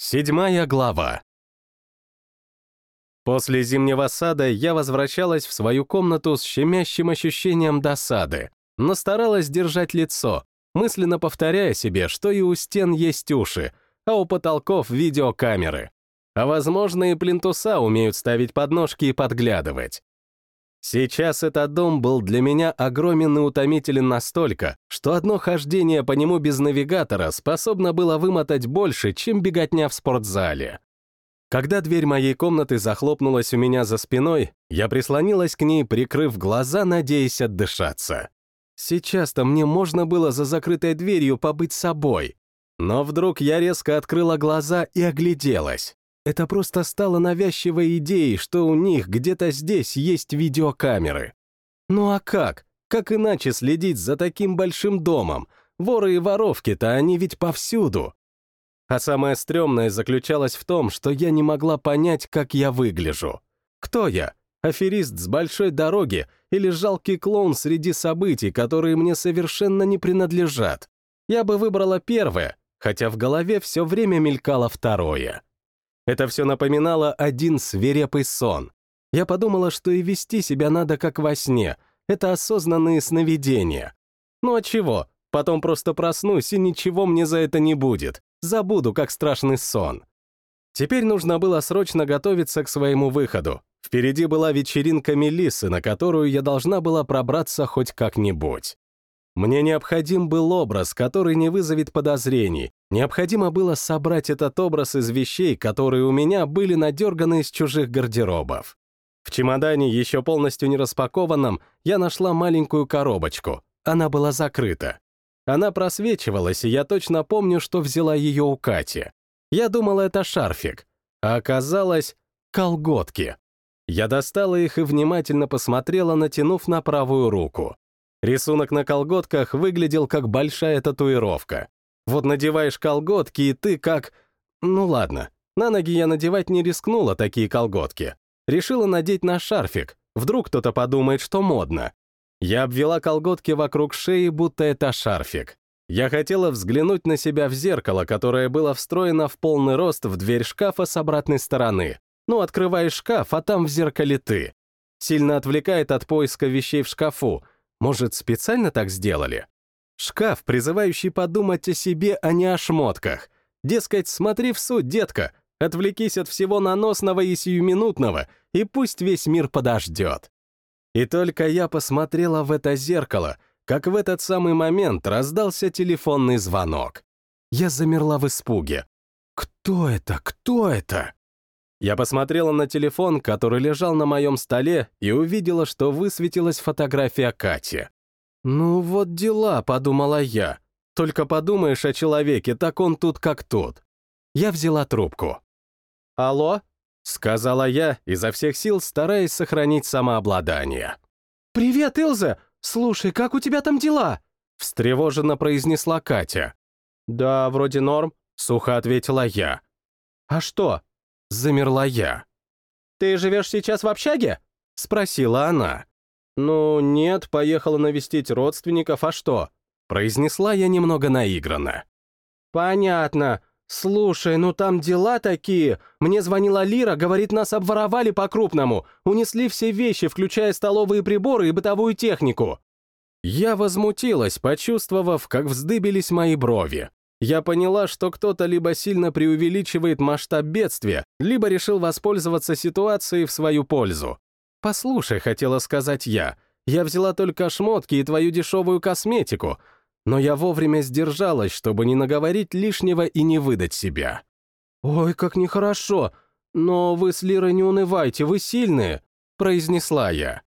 Седьмая глава. После зимнего сада я возвращалась в свою комнату с щемящим ощущением досады, но старалась держать лицо, мысленно повторяя себе, что и у стен есть уши, а у потолков видеокамеры. А возможно, и плинтуса умеют ставить подножки и подглядывать. Сейчас этот дом был для меня огромен и утомителен настолько, что одно хождение по нему без навигатора способно было вымотать больше, чем беготня в спортзале. Когда дверь моей комнаты захлопнулась у меня за спиной, я прислонилась к ней, прикрыв глаза, надеясь отдышаться. Сейчас-то мне можно было за закрытой дверью побыть собой. Но вдруг я резко открыла глаза и огляделась. Это просто стало навязчивой идеей, что у них где-то здесь есть видеокамеры. Ну а как? Как иначе следить за таким большим домом? Воры и воровки-то они ведь повсюду. А самое стрёмное заключалось в том, что я не могла понять, как я выгляжу. Кто я? Аферист с большой дороги или жалкий клоун среди событий, которые мне совершенно не принадлежат? Я бы выбрала первое, хотя в голове все время мелькало второе. Это все напоминало один свирепый сон. Я подумала, что и вести себя надо как во сне. Это осознанные сновидения. Ну а чего? Потом просто проснусь, и ничего мне за это не будет. Забуду, как страшный сон. Теперь нужно было срочно готовиться к своему выходу. Впереди была вечеринка Мелиссы, на которую я должна была пробраться хоть как-нибудь. Мне необходим был образ, который не вызовет подозрений. Необходимо было собрать этот образ из вещей, которые у меня были надерганы из чужих гардеробов. В чемодане, еще полностью не распакованном, я нашла маленькую коробочку. Она была закрыта. Она просвечивалась, и я точно помню, что взяла ее у Кати. Я думала, это шарфик. А оказалось, колготки. Я достала их и внимательно посмотрела, натянув на правую руку. Рисунок на колготках выглядел как большая татуировка. Вот надеваешь колготки, и ты как... Ну ладно, на ноги я надевать не рискнула такие колготки. Решила надеть на шарфик, вдруг кто-то подумает, что модно. Я обвела колготки вокруг шеи, будто это шарфик. Я хотела взглянуть на себя в зеркало, которое было встроено в полный рост в дверь шкафа с обратной стороны. Ну, открываешь шкаф, а там в зеркале ты. Сильно отвлекает от поиска вещей в шкафу, может, специально так сделали? Шкаф, призывающий подумать о себе, а не о шмотках. Дескать, смотри в суть, детка, отвлекись от всего наносного и сиюминутного, и пусть весь мир подождет. И только я посмотрела в это зеркало, как в этот самый момент раздался телефонный звонок. Я замерла в испуге. «Кто это? Кто это?» Я посмотрела на телефон, который лежал на моем столе, и увидела, что высветилась фотография Кати. «Ну вот дела», — подумала я. «Только подумаешь о человеке, так он тут как тут». Я взяла трубку. «Алло?» — сказала я, изо всех сил стараясь сохранить самообладание. «Привет, Илза! Слушай, как у тебя там дела?» — встревоженно произнесла Катя. «Да, вроде норм», — сухо ответила я. «А что?» Замерла я. «Ты живешь сейчас в общаге?» — спросила она. «Ну, нет, поехала навестить родственников, а что?» Произнесла я немного наигранно. «Понятно. Слушай, ну там дела такие. Мне звонила Лира, говорит, нас обворовали по-крупному. Унесли все вещи, включая столовые приборы и бытовую технику». Я возмутилась, почувствовав, как вздыбились мои брови. Я поняла, что кто-то либо сильно преувеличивает масштаб бедствия, либо решил воспользоваться ситуацией в свою пользу. «Послушай», — хотела сказать я, — «я взяла только шмотки и твою дешевую косметику, но я вовремя сдержалась, чтобы не наговорить лишнего и не выдать себя». «Ой, как нехорошо! Но вы с Лирой не унывайте, вы сильные!» — произнесла я.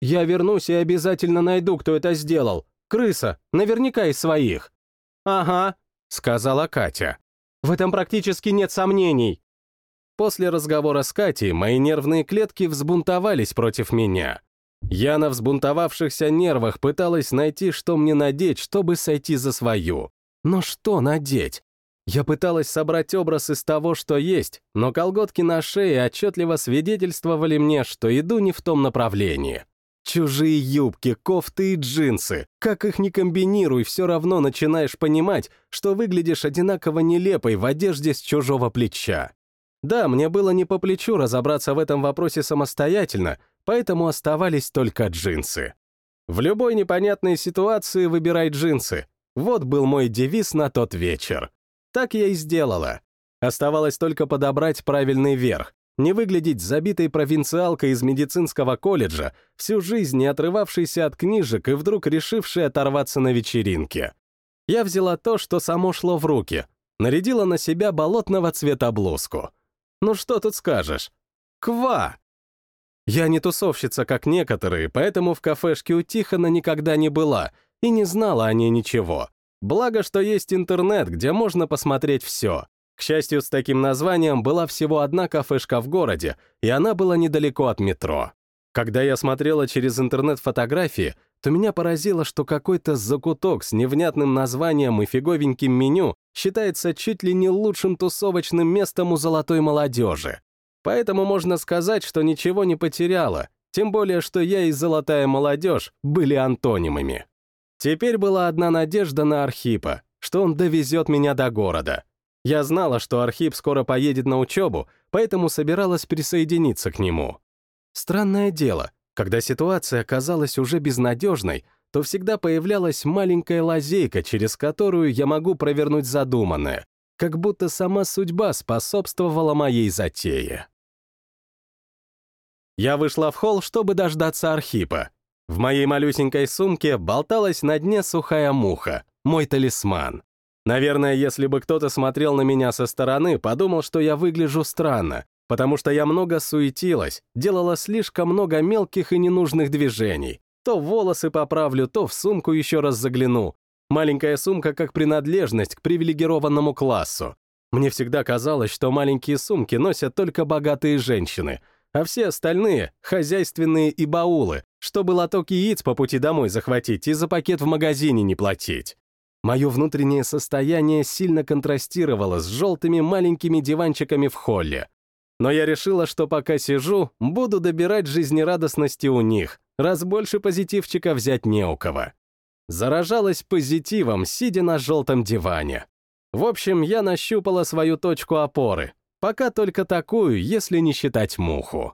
«Я вернусь и обязательно найду, кто это сделал. Крыса, наверняка из своих». «Ага, сказала Катя. В этом практически нет сомнений. После разговора с Катей мои нервные клетки взбунтовались против меня. Я на взбунтовавшихся нервах пыталась найти, что мне надеть, чтобы сойти за свою. Но что надеть? Я пыталась собрать образ из того, что есть, но колготки на шее отчетливо свидетельствовали мне, что иду не в том направлении. Чужие юбки, кофты и джинсы. Как их ни комбинируй, все равно начинаешь понимать, что выглядишь одинаково нелепой в одежде с чужого плеча. Да, мне было не по плечу разобраться в этом вопросе самостоятельно, поэтому оставались только джинсы. В любой непонятной ситуации выбирай джинсы. Вот был мой девиз на тот вечер. Так я и сделала. Оставалось только подобрать правильный верх, не выглядеть забитой провинциалкой из медицинского колледжа, всю жизнь не отрывавшейся от книжек и вдруг решившей оторваться на вечеринке. Я взяла то, что само шло в руки, нарядила на себя болотного цвета блузку. Ну что тут скажешь? Ква! Я не тусовщица, как некоторые, поэтому в кафешке у Тихона никогда не была и не знала о ней ничего. Благо, что есть интернет, где можно посмотреть все. К счастью, с таким названием была всего одна кафешка в городе, и она была недалеко от метро. Когда я смотрела через интернет фотографии, то меня поразило, что какой-то закуток с невнятным названием и фиговеньким меню считается чуть ли не лучшим тусовочным местом у золотой молодежи. Поэтому можно сказать, что ничего не потеряла, тем более, что я и золотая молодежь были антонимами. Теперь была одна надежда на Архипа, что он довезет меня до города. Я знала, что Архип скоро поедет на учебу, поэтому собиралась присоединиться к нему. Странное дело, когда ситуация казалась уже безнадежной, то всегда появлялась маленькая лазейка, через которую я могу провернуть задуманное, как будто сама судьба способствовала моей затее. Я вышла в холл, чтобы дождаться Архипа. В моей малюсенькой сумке болталась на дне сухая муха, мой талисман. Наверное, если бы кто-то смотрел на меня со стороны, подумал, что я выгляжу странно, потому что я много суетилась, делала слишком много мелких и ненужных движений. То волосы поправлю, то в сумку еще раз загляну. Маленькая сумка как принадлежность к привилегированному классу. Мне всегда казалось, что маленькие сумки носят только богатые женщины, а все остальные — хозяйственные и баулы, чтобы лоток яиц по пути домой захватить и за пакет в магазине не платить. Мое внутреннее состояние сильно контрастировало с желтыми маленькими диванчиками в холле. Но я решила, что пока сижу, буду добирать жизнерадостности у них, раз больше позитивчика взять не у кого. Заражалась позитивом, сидя на желтом диване. В общем, я нащупала свою точку опоры, пока только такую, если не считать муху.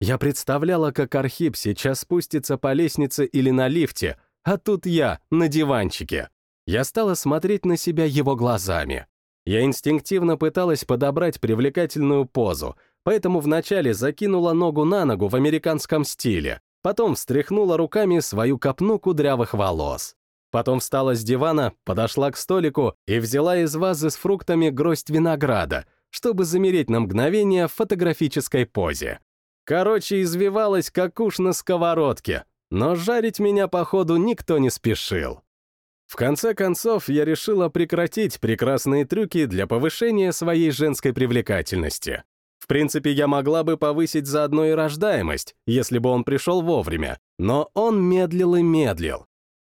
Я представляла, как Архип сейчас спустится по лестнице или на лифте, а тут я на диванчике. Я стала смотреть на себя его глазами. Я инстинктивно пыталась подобрать привлекательную позу, поэтому вначале закинула ногу на ногу в американском стиле, потом встряхнула руками свою копну кудрявых волос. Потом встала с дивана, подошла к столику и взяла из вазы с фруктами гроздь винограда, чтобы замереть на мгновение в фотографической позе. Короче, извивалась, как уж на сковородке, но жарить меня, походу, никто не спешил. В конце концов, я решила прекратить прекрасные трюки для повышения своей женской привлекательности. В принципе, я могла бы повысить заодно и рождаемость, если бы он пришел вовремя, но он медлил и медлил.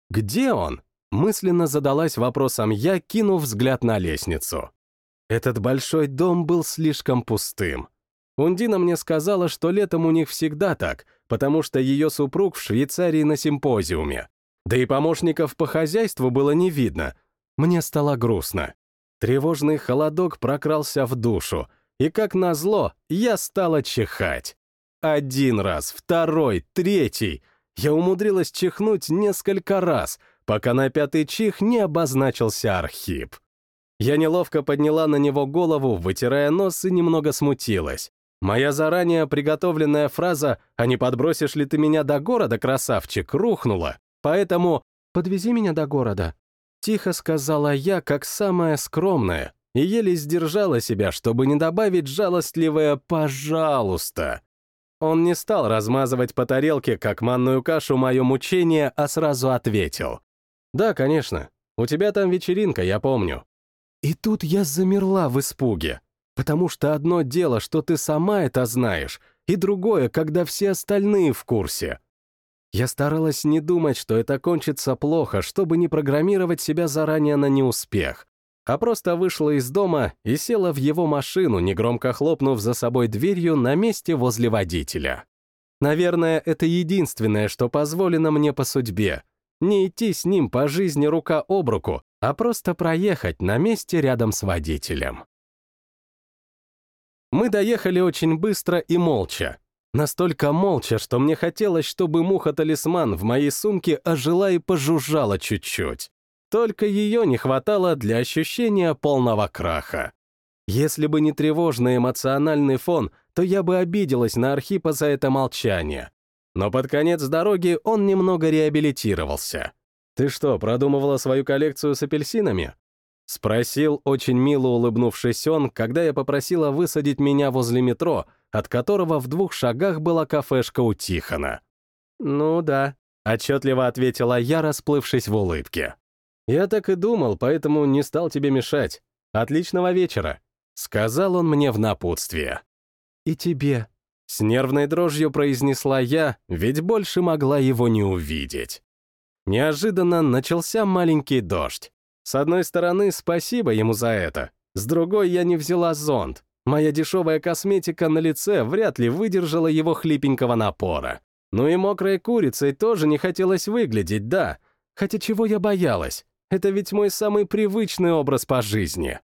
Где он? Мысленно задалась вопросом я, кинув взгляд на лестницу. Этот большой дом был слишком пустым. Ундина мне сказала, что летом у них всегда так, потому что ее супруг в Швейцарии на симпозиуме. Да и помощников по хозяйству было не видно. Мне стало грустно. Тревожный холодок прокрался в душу, и, как назло, я стала чихать. Один раз, второй, третий. Я умудрилась чихнуть несколько раз, пока на пятый чих не обозначился Архип. Я неловко подняла на него голову, вытирая нос, и немного смутилась. Моя заранее приготовленная фраза «А не подбросишь ли ты меня до города, красавчик?» рухнула. Поэтому подвези меня до города. Тихо сказала я, как самая скромная, и еле сдержала себя, чтобы не добавить жалостливое «пожалуйста». Он не стал размазывать по тарелке, как манную кашу, мое мучение, а сразу ответил. «Да, конечно. У тебя там вечеринка, я помню». И тут я замерла в испуге, потому что одно дело, что ты сама это знаешь, и другое, когда все остальные в курсе. Я старалась не думать, что это кончится плохо, чтобы не программировать себя заранее на неуспех, а просто вышла из дома и села в его машину, негромко хлопнув за собой дверью на месте возле водителя. Наверное, это единственное, что позволено мне по судьбе. Не идти с ним по жизни рука об руку, а просто проехать на месте рядом с водителем. Мы доехали очень быстро и молча. Настолько молча, что мне хотелось, чтобы муха-талисман в моей сумке ожила и пожужжала чуть-чуть. Только ее не хватало для ощущения полного краха. Если бы не тревожный эмоциональный фон, то я бы обиделась на Архипа за это молчание. Но под конец дороги он немного реабилитировался. «Ты что, продумывала свою коллекцию с апельсинами?» Спросил, очень мило улыбнувшись он, когда я попросила высадить меня возле метро, от которого в двух шагах была кафешка у Тихона. «Ну да», — отчетливо ответила я, расплывшись в улыбке. «Я так и думал, поэтому не стал тебе мешать. Отличного вечера», — сказал он мне в напутствие. «И тебе», — с нервной дрожью произнесла я, ведь больше могла его не увидеть. Неожиданно начался маленький дождь. С одной стороны, спасибо ему за это. С другой, я не взяла зонт. Моя дешевая косметика на лице вряд ли выдержала его хлипенького напора. Ну и мокрой курицей тоже не хотелось выглядеть, да. Хотя чего я боялась? Это ведь мой самый привычный образ по жизни.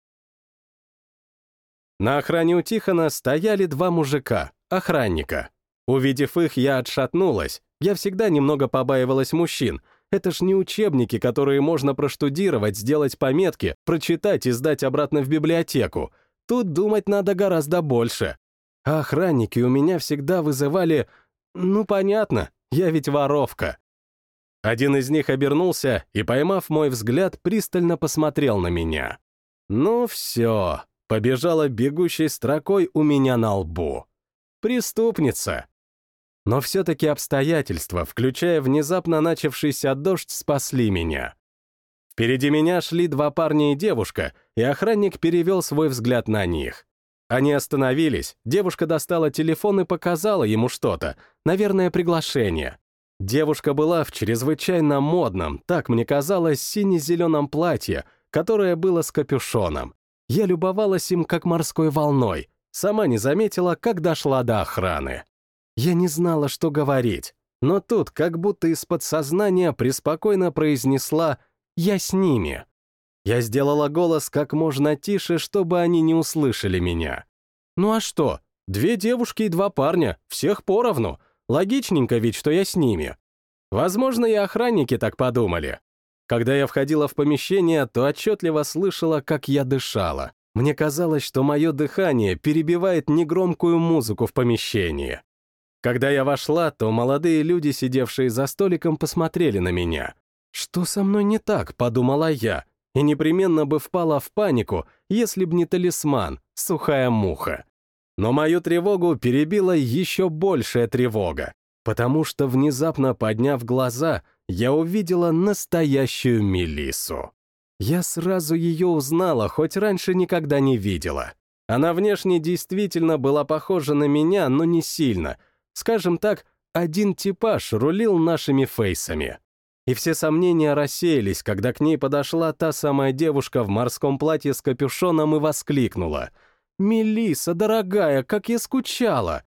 На охране у Тихона стояли два мужика, охранника. Увидев их, я отшатнулась. Я всегда немного побаивалась мужчин, это ж не учебники, которые можно проштудировать, сделать пометки, прочитать и сдать обратно в библиотеку. Тут думать надо гораздо больше. А охранники у меня всегда вызывали... Ну, понятно, я ведь воровка. Один из них обернулся и, поймав мой взгляд, пристально посмотрел на меня. Ну все, побежала бегущей строкой у меня на лбу. Преступница. Но все-таки обстоятельства, включая внезапно начавшийся дождь, спасли меня. Впереди меня шли два парня и девушка, и охранник перевел свой взгляд на них. Они остановились, девушка достала телефон и показала ему что-то, наверное, приглашение. Девушка была в чрезвычайно модном, так мне казалось, сине-зеленом платье, которое было с капюшоном. Я любовалась им как морской волной, сама не заметила, как дошла до охраны. Я не знала, что говорить, но тут как будто из подсознания преспокойно произнесла «Я с ними». Я сделала голос как можно тише, чтобы они не услышали меня. Ну а что? Две девушки и два парня, всех поровну. Логичненько ведь, что я с ними. Возможно, и охранники так подумали. Когда я входила в помещение, то отчетливо слышала, как я дышала. Мне казалось, что мое дыхание перебивает негромкую музыку в помещении. Когда я вошла, то молодые люди, сидевшие за столиком, посмотрели на меня. «Что со мной не так?» — подумала я, и непременно бы впала в панику, если б не талисман, сухая муха. Но мою тревогу перебила еще большая тревога, потому что, внезапно подняв глаза, я увидела настоящую Мелису. Я сразу ее узнала, хоть раньше никогда не видела. Она внешне действительно была похожа на меня, но не сильно — Скажем так, один типаж рулил нашими фейсами. И все сомнения рассеялись, когда к ней подошла та самая девушка в морском платье с капюшоном и воскликнула. «Мелисса, дорогая, как я скучала!»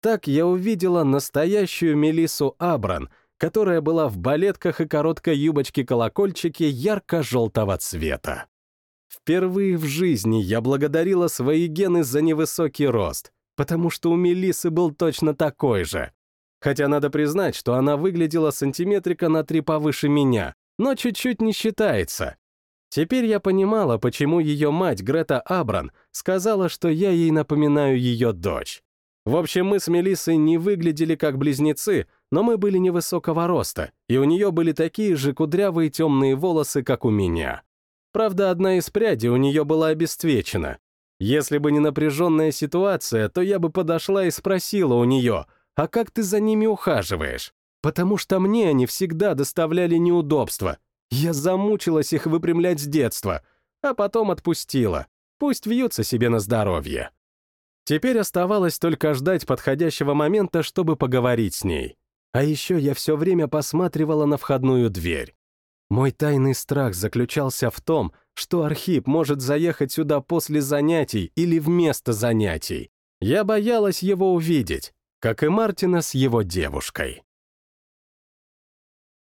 Так я увидела настоящую Мелису Абран, которая была в балетках и короткой юбочке-колокольчике ярко-желтого цвета. Впервые в жизни я благодарила свои гены за невысокий рост, потому что у Мелисы был точно такой же. Хотя надо признать, что она выглядела сантиметрика на три повыше меня, но чуть-чуть не считается. Теперь я понимала, почему ее мать, Грета Абран, сказала, что я ей напоминаю ее дочь. В общем, мы с Мелиссой не выглядели как близнецы, но мы были невысокого роста, и у нее были такие же кудрявые темные волосы, как у меня. Правда, одна из прядей у нее была обесцвечена, если бы не напряженная ситуация, то я бы подошла и спросила у нее, а как ты за ними ухаживаешь? Потому что мне они всегда доставляли неудобства. Я замучилась их выпрямлять с детства, а потом отпустила. Пусть вьются себе на здоровье. Теперь оставалось только ждать подходящего момента, чтобы поговорить с ней. А еще я все время посматривала на входную дверь. Мой тайный страх заключался в том, что Архип может заехать сюда после занятий или вместо занятий. Я боялась его увидеть. как и Мартина с его девушкой.